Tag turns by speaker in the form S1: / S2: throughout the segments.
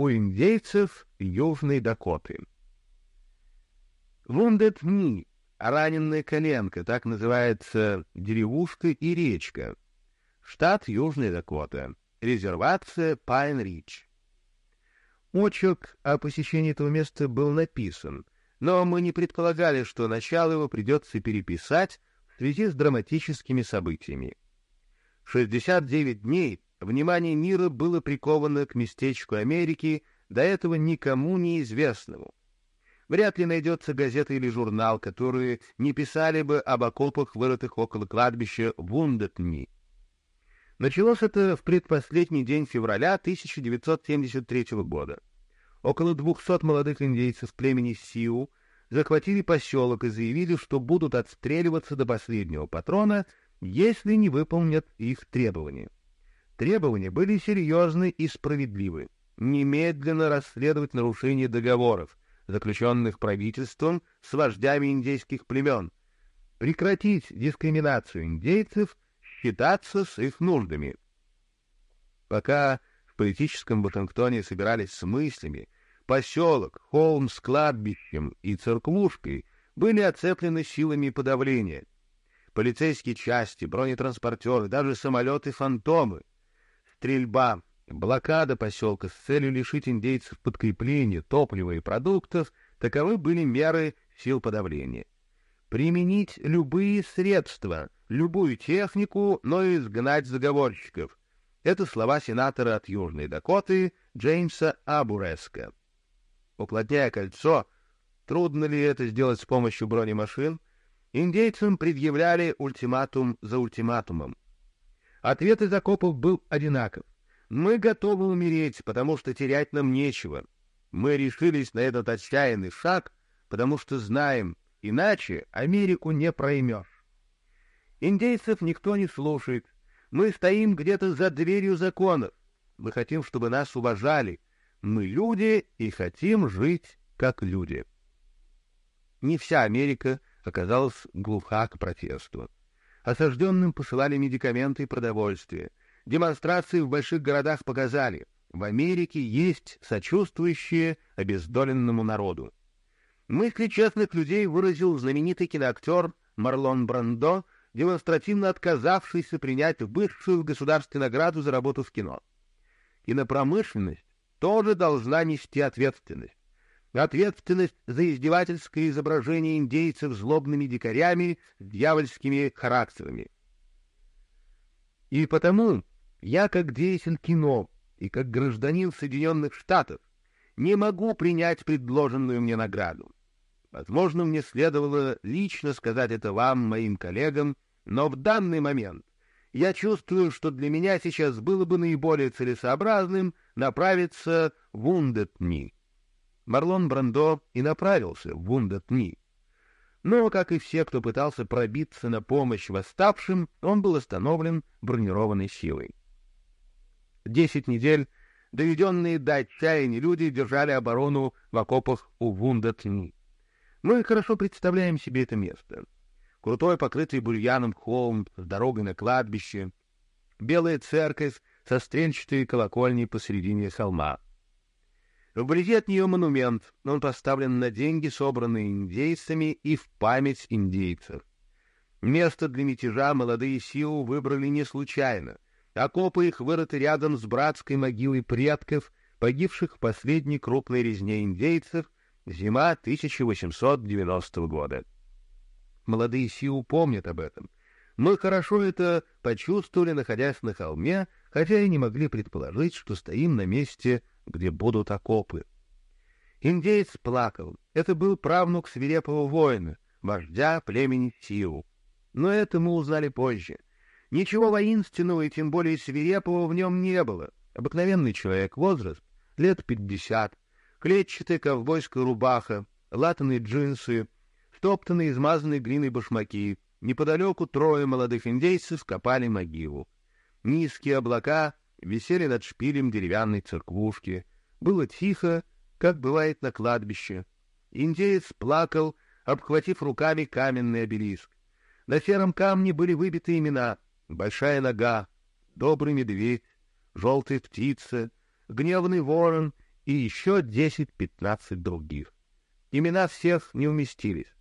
S1: у индейцев Южной Дакоты. Вундет Ни, раненная коленка, так называется деревушка и речка. Штат Южная Дакота. Резервация Пайн-Рич. Очерк о посещении этого места был написан, но мы не предполагали, что начало его придется переписать в связи с драматическими событиями. 69 дней внимание мира было приковано к местечку Америки, до этого никому неизвестному. Вряд ли найдется газета или журнал, которые не писали бы об окопах, вырытых около кладбища Вундетни. Началось это в предпоследний день февраля 1973 года. Около 200 молодых индейцев племени Сиу захватили поселок и заявили, что будут отстреливаться до последнего патрона, если не выполнят их требования. Требования были серьезны и справедливы. Немедленно расследовать нарушение договоров, заключенных правительством с вождями индейских племен, прекратить дискриминацию индейцев — считаться с их нуждами. Пока в политическом Вашингтоне собирались с мыслями, поселок, холм с кладбищем и церквушкой были оцеплены силами подавления. Полицейские части, бронетранспортеры, даже самолеты-фантомы. Стрельба, блокада поселка с целью лишить индейцев подкрепления, топлива и продуктов — таковы были меры сил подавления. Применить любые средства — любую технику, но изгнать заговорщиков. Это слова сенатора от Южной Дакоты Джеймса Абуреска. Уплотняя кольцо, трудно ли это сделать с помощью бронемашин, индейцам предъявляли ультиматум за ультиматумом. Ответ из окопов был одинаков. Мы готовы умереть, потому что терять нам нечего. Мы решились на этот отчаянный шаг, потому что знаем, иначе Америку не проймешь. Индейцев никто не слушает. Мы стоим где-то за дверью законов. Мы хотим, чтобы нас уважали. Мы люди и хотим жить как люди. Не вся Америка оказалась глуха к протесту. Осажденным посылали медикаменты и продовольствие. Демонстрации в больших городах показали, в Америке есть сочувствующие обездоленному народу. Мысли честных людей выразил знаменитый киноактер Марлон Брандо демонстративно отказавшийся принять высшую государственную награду за работу в кино. Кинопромышленность тоже должна нести ответственность. Ответственность за издевательское изображение индейцев злобными дикарями с дьявольскими характерами. И потому я, как деятель кино и как гражданин Соединенных Штатов, не могу принять предложенную мне награду. Возможно, мне следовало лично сказать это вам, моим коллегам, но в данный момент я чувствую, что для меня сейчас было бы наиболее целесообразным направиться в Ундетни. Марлон Брандо и направился в Ундетни. Но, как и все, кто пытался пробиться на помощь восставшим, он был остановлен бронированной силой. Десять недель доведенные до отчаяния люди держали оборону в окопах у Вундетни. Мы хорошо представляем себе это место. Крутой, покрытый бурьяном холм с дорогой на кладбище, белая церковь со стрельчатой колокольней посередине холма. Вблизи от нее монумент, он поставлен на деньги, собранные индейцами и в память индейцев. Место для мятежа молодые силы выбрали не случайно. Окопы их вырыты рядом с братской могилой предков, погибших в последней крупной резне индейцев — Зима 1890 года. Молодые Сиу помнят об этом. Мы хорошо это почувствовали, находясь на холме, хотя и не могли предположить, что стоим на месте, где будут окопы. Индеец плакал. Это был правнук свирепого воина, вождя племени Сиу. Но это мы узнали позже. Ничего воинственного и тем более свирепого в нем не было. Обыкновенный человек, возраст лет пятьдесят, клетчатая ковбойская рубаха, латаные джинсы, стоптанные измазанные глиной башмаки. Неподалеку трое молодых индейцев копали могилу. Низкие облака висели над шпилем деревянной церквушки. Было тихо, как бывает на кладбище. Индеец плакал, обхватив руками каменный обелиск. На сером камне были выбиты имена «Большая нога», «Добрый медведь», «Желтая птица», «Гневный ворон» и еще 10-15 других. Имена всех не уместились,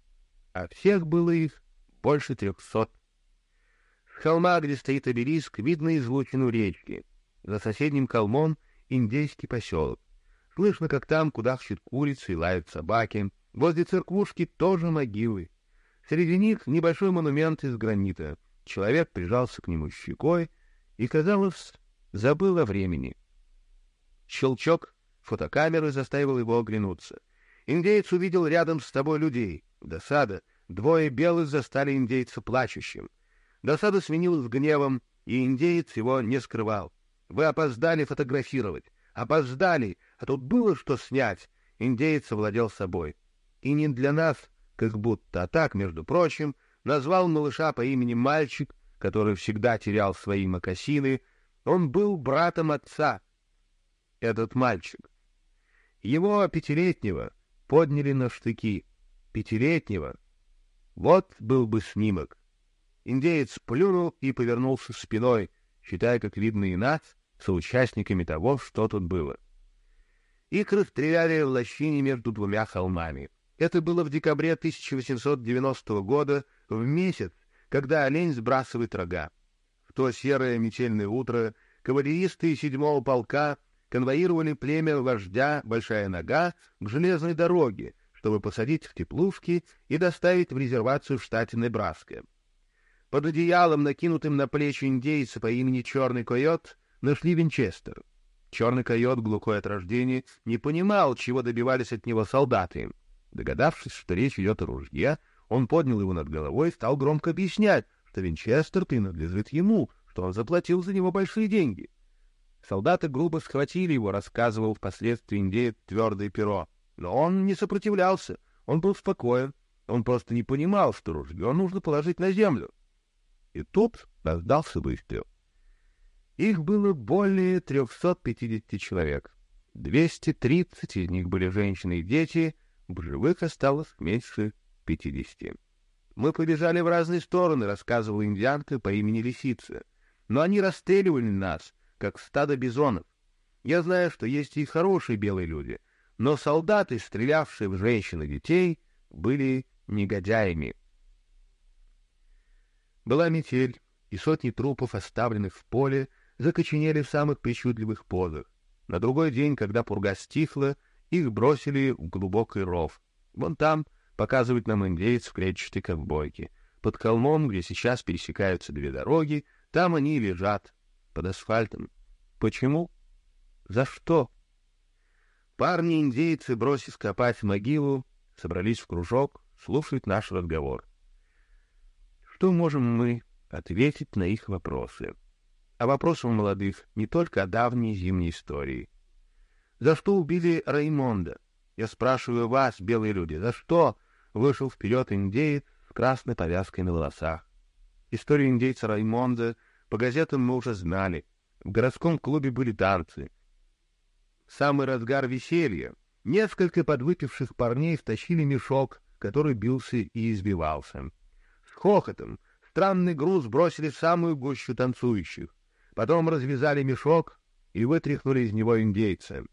S1: а всех было их больше трехсот. С холма, где стоит обелиск, видно излучину речки. За соседним холмом индейский поселок. Слышно, как там кудахчут курицы и лают собаки. Возле церквушки тоже могилы. Среди них небольшой монумент из гранита. Человек прижался к нему щекой и, казалось, забыл о времени. Щелчок фотокамеры заставил его оглянуться. Индеец увидел рядом с тобой людей. Досада. Двое белых застали индейца плачущим. Досада сменилась гневом, и индеец его не скрывал. Вы опоздали фотографировать. Опоздали, а тут было что снять. Индеец овладел собой. И не для нас, как будто, а так, между прочим, назвал малыша по имени Мальчик, который всегда терял свои мокасины. Он был братом отца. Этот мальчик. Его пятилетнего подняли на штыки. Пятилетнего. Вот был бы снимок. Индеец плюнул и повернулся спиной, считая, как видно и нас, соучастниками того, что тут было. Их расстреляли в лощине между двумя холмами. Это было в декабре 1890 года, в месяц, когда олень сбрасывает рога. В то серое метельное утро кавалеристы седьмого полка конвоировали племя вождя Большая Нога к железной дороге, чтобы посадить в теплушки и доставить в резервацию в штате Небраска. Под одеялом, накинутым на плечи индейца по имени Черный Койот, нашли Винчестер. Черный койот, глухой от рождения, не понимал, чего добивались от него солдаты. Догадавшись, что речь идет о ружье, он поднял его над головой и стал громко объяснять, что Винчестер принадлежит ему, что он заплатил за него большие деньги. Солдаты грубо схватили его, рассказывал впоследствии индеец твердое перо. Но он не сопротивлялся, он был спокоен, он просто не понимал, что ружье нужно положить на землю. И тут раздался выстрел. Их было более 350 человек. 230 из них были женщины и дети, в живых осталось меньше 50. Мы побежали в разные стороны, рассказывала индианка по имени Лисица. Но они расстреливали нас, как стадо бизонов. Я знаю, что есть и хорошие белые люди, но солдаты, стрелявшие в женщин и детей, были негодяями. Была метель, и сотни трупов, оставленных в поле, закоченели в самых причудливых позах. На другой день, когда пурга стихла, их бросили в глубокий ров. Вон там показывает нам индеец в клетчатой ковбойке. Под холмом, где сейчас пересекаются две дороги, там они лежат, под асфальтом. Почему? За что? Парни-индейцы, бросив копать могилу, собрались в кружок, слушают наш разговор. Что можем мы ответить на их вопросы? А вопрос молодых не только о давней зимней истории. За что убили Раймонда? Я спрашиваю вас, белые люди, за что вышел вперед индеец с красной повязкой на волосах? Историю индейца Раймонда по газетам мы уже знали. В городском клубе были танцы. Самый разгар веселья несколько подвыпивших парней втащили мешок, который бился и избивался. С хохотом странный груз бросили в самую гущу танцующих. Потом развязали мешок и вытряхнули из него индейца.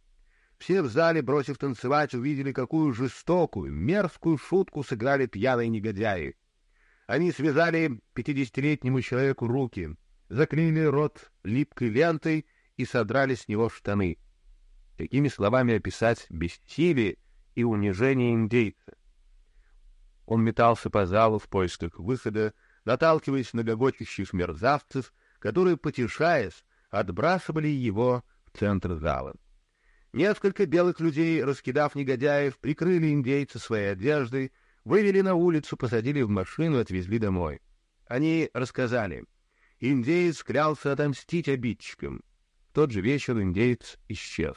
S1: Все в зале, бросив танцевать, увидели, какую жестокую, мерзкую шутку сыграли пьяные негодяи. Они связали пятидесятилетнему человеку руки, заклеили рот липкой лентой и содрали с него штаны. Какими словами описать бессилие и унижение индейца? Он метался по залу в поисках выхода, наталкиваясь на гогочущих мерзавцев — которые, потешаясь, отбрасывали его в центр зала. Несколько белых людей, раскидав негодяев, прикрыли индейца своей одеждой, вывели на улицу, посадили в машину и отвезли домой. Они рассказали. Индеец клялся отомстить обидчикам. В тот же вечер индеец исчез.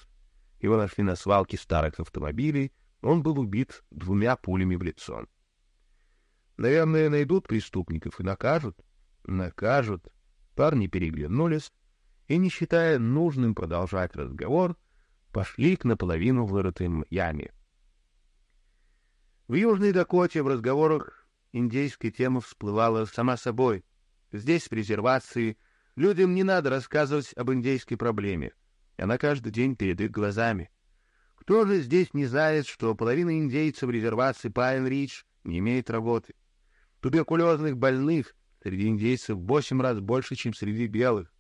S1: Его нашли на свалке старых автомобилей, он был убит двумя пулями в лицо. Наверное, найдут преступников и накажут. Накажут. Парни переглянулись и, не считая нужным продолжать разговор, пошли к наполовину вырытой яме. В Южной Дакоте в разговорах индейская тема всплывала сама собой. Здесь, в резервации, людям не надо рассказывать об индейской проблеме. Она каждый день перед их глазами. Кто же здесь не знает, что половина индейцев резервации Пайн-Ридж не имеет работы? Туберкулезных больных среди индейцев в восемь раз больше, чем среди белых.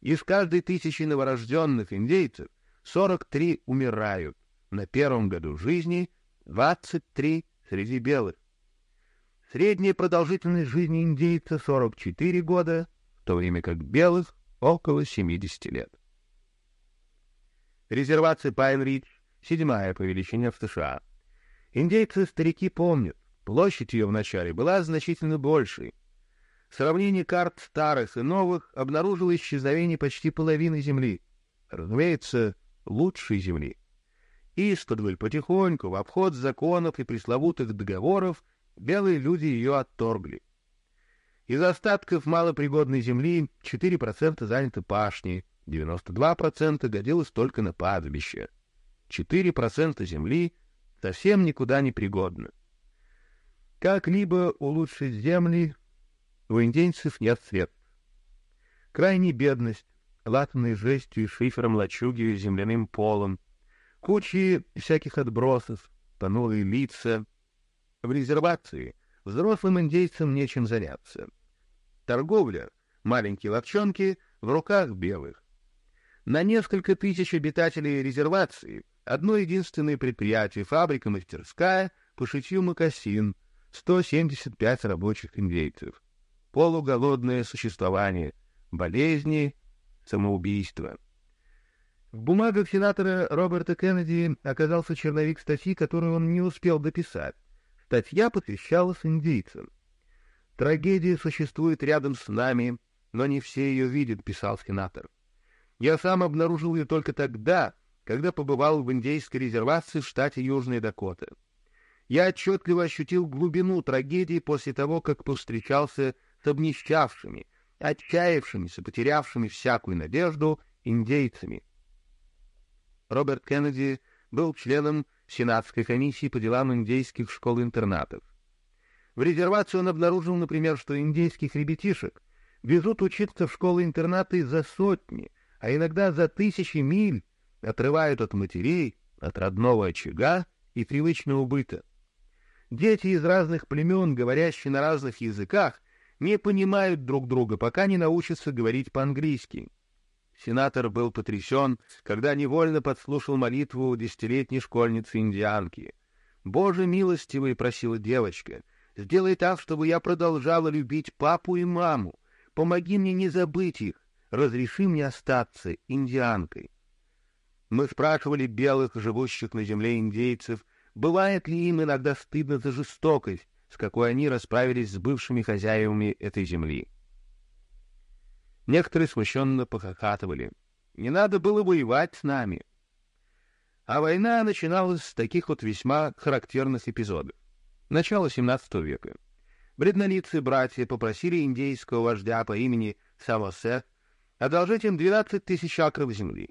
S1: Из каждой тысячи новорожденных индейцев 43 умирают. На первом году жизни 23 среди белых. Средняя продолжительность жизни индейца 44 года, в то время как белых около 70 лет. Резервация Пайн-Ридж — седьмая по величине в США. Индейцы-старики помнят, площадь ее вначале была значительно большей. Сравнение карт старых и новых обнаружило исчезновение почти половины земли. Разумеется, лучшей земли. Исподволь потихоньку, в обход законов и пресловутых договоров, белые люди ее отторгли. Из остатков малопригодной земли 4% заняты пашней, 92% годилось только на падбище. 4% земли совсем никуда не пригодны. Как-либо улучшить земли у индейцев нет средств. Крайняя бедность, латанной жестью и шифером лачуги с земляным полом, кучи всяких отбросов, понурые лица. В резервации взрослым индейцам нечем заняться. Торговля, маленькие ловчонки в руках белых. На несколько тысяч обитателей резервации одно единственное предприятие, фабрика-мастерская по шитью мокасин, 175 рабочих индейцев. Полуголодное существование, болезни, самоубийство. В бумагах сенатора Роберта Кеннеди оказался черновик статьи, которую он не успел дописать. Статья посвящалась индейцам. «Трагедия существует рядом с нами, но не все ее видят», — писал сенатор. Я сам обнаружил ее только тогда, когда побывал в индейской резервации в штате Южная Дакота. Я отчетливо ощутил глубину трагедии после того, как повстречался с обнищавшими, отчаявшимися, потерявшими всякую надежду индейцами. Роберт Кеннеди был членом Сенатской комиссии по делам индейских школ-интернатов. В резервации он обнаружил, например, что индейских ребятишек везут учиться в школы-интернаты за сотни, а иногда за тысячи миль отрывают от матерей, от родного очага и привычного быта. Дети из разных племен, говорящие на разных языках, не понимают друг друга, пока не научатся говорить по-английски. Сенатор был потрясен, когда невольно подслушал молитву десятилетней школьницы-индианки. «Боже милостивый!» — просила девочка. «Сделай так, чтобы я продолжала любить папу и маму. Помоги мне не забыть их разреши мне остаться индианкой. Мы спрашивали белых, живущих на земле индейцев, бывает ли им иногда стыдно за жестокость, с какой они расправились с бывшими хозяевами этой земли. Некоторые смущенно похохатывали. Не надо было воевать с нами. А война начиналась с таких вот весьма характерных эпизодов. Начало XVII века. Бреднолицые братья попросили индейского вождя по имени Самосе одолжить им двенадцать тысяч акров земли.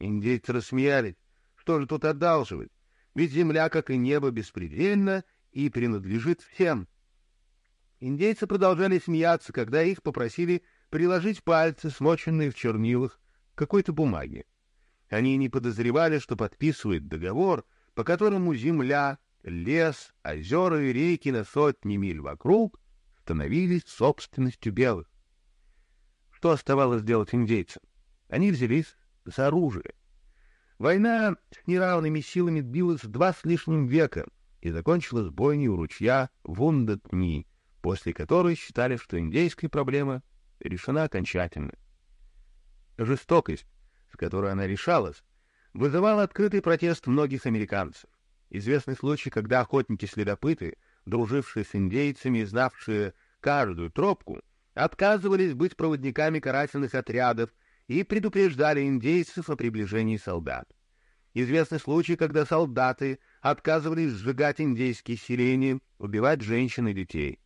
S1: Индейцы рассмеялись. Что же тут одалживать? Ведь земля, как и небо, беспредельна и принадлежит всем. Индейцы продолжали смеяться, когда их попросили приложить пальцы, смоченные в чернилах, к какой-то бумаге. Они не подозревали, что подписывают договор, по которому земля, лес, озера и реки на сотни миль вокруг становились собственностью белых. Что оставалось делать индейцам? Они взялись за оружие. Война с неравными силами длилась два с лишним века и закончилась бойней у ручья Вундатни, после которой считали, что индейская проблема решена окончательно. Жестокость, с которой она решалась, вызывала открытый протест многих американцев. Известный случай, когда охотники-следопыты, дружившие с индейцами и знавшие каждую тропку, отказывались быть проводниками карательных отрядов и предупреждали индейцев о приближении солдат. Известный случай, когда солдаты отказывались сжигать индейские селения, убивать женщин и детей.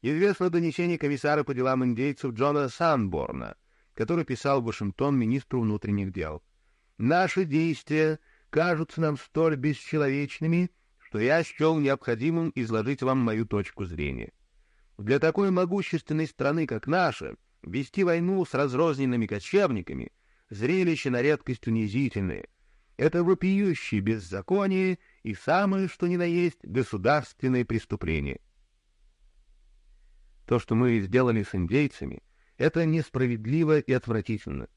S1: Известно донесение комиссара по делам индейцев Джона Санборна, который писал в Вашингтон министру внутренних дел. «Наши действия кажутся нам столь бесчеловечными, что я счел необходимым изложить вам мою точку зрения. Для такой могущественной страны, как наша, вести войну с разрозненными кочевниками — зрелище на редкость унизительное. Это вопиющее беззаконие и самое, что ни на есть, государственное преступление. То, что мы сделали с индейцами, это несправедливо и отвратительно.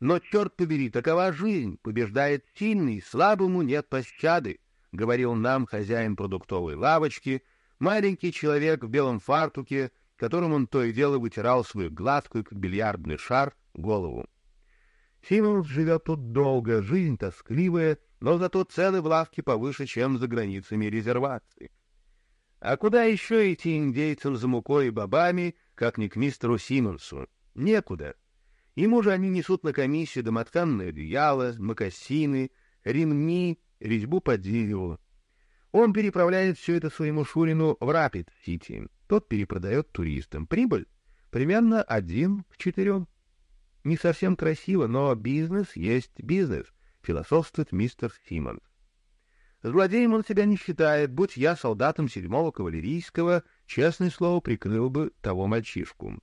S1: Но, черт побери, такова жизнь, побеждает сильный, слабому нет пощады, — говорил нам хозяин продуктовой лавочки, маленький человек в белом фартуке, которым он то и дело вытирал свою гладкую, как бильярдный шар, голову. Симонс живет тут долго, жизнь тоскливая, но зато цены в лавке повыше, чем за границами резервации. А куда еще идти индейцам за мукой и бобами, как не к мистеру Симонсу? Некуда. Ему же они несут на комиссию домотканное одеяло, мокасины, ремни, резьбу по дереву. Он переправляет все это своему шурину в Рапид-Сити. Тот перепродает туристам. Прибыль примерно один к четырем. Не совсем красиво, но бизнес есть бизнес, философствует мистер Симмонс. Злодеем он себя не считает, будь я солдатом седьмого кавалерийского, честное слово, прикрыл бы того мальчишку.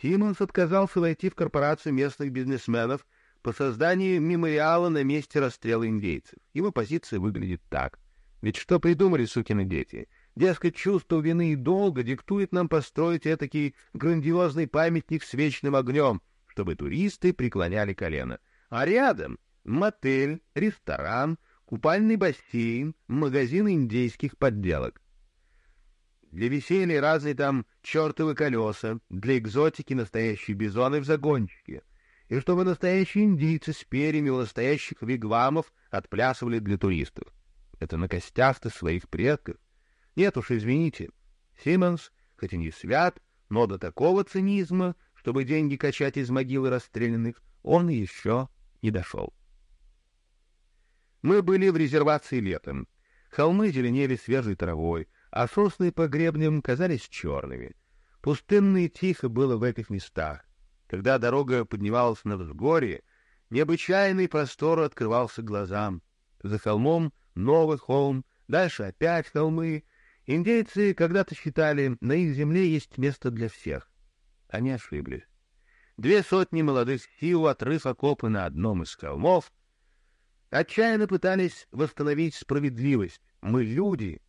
S1: Симмонс отказался войти в корпорацию местных бизнесменов по созданию мемориала на месте расстрела индейцев. Его позиция выглядит так. Ведь что придумали сукины дети? Дескать, чувство вины и долга диктует нам построить этакий грандиозный памятник с вечным огнем — чтобы туристы преклоняли колено. А рядом мотель, ресторан, купальный бассейн, магазин индейских подделок. Для веселья разные там чертовы колеса, для экзотики настоящие бизоны в загончике. И чтобы настоящие индийцы с перьями у настоящих вигвамов отплясывали для туристов. Это на костях-то своих предков. Нет уж, извините, Симмонс, хоть и не свят, но до такого цинизма чтобы деньги качать из могилы расстрелянных, он еще не дошел. Мы были в резервации летом. Холмы зеленели свежей травой, а сосны по гребням казались черными. Пустынно и тихо было в этих местах. Когда дорога поднималась на взгорье, необычайный простор открывался глазам. За холмом новый холм, дальше опять холмы. Индейцы когда-то считали, на их земле есть место для всех. Они ошиблись. Две сотни молодых сил, отрыв окопы на одном из холмов, отчаянно пытались восстановить справедливость. Мы люди,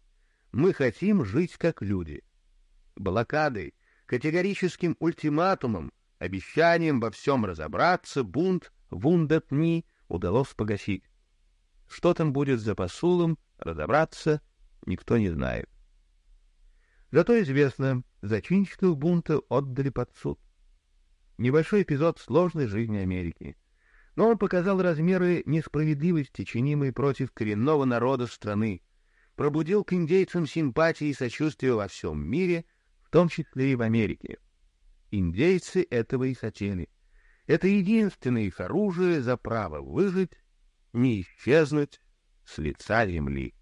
S1: мы хотим жить как люди. Блокадой, категорическим ультиматумом, обещанием во всем разобраться, бунт вундатни удалось погасить. Что там будет за посулом, разобраться никто не знает. Зато известно, зачинщиков бунта отдали под суд. Небольшой эпизод сложной жизни Америки. Но он показал размеры несправедливости, чинимой против коренного народа страны, пробудил к индейцам симпатии и сочувствие во всем мире, в том числе и в Америке. Индейцы этого и хотели. Это единственное их оружие за право выжить, не исчезнуть с лица земли.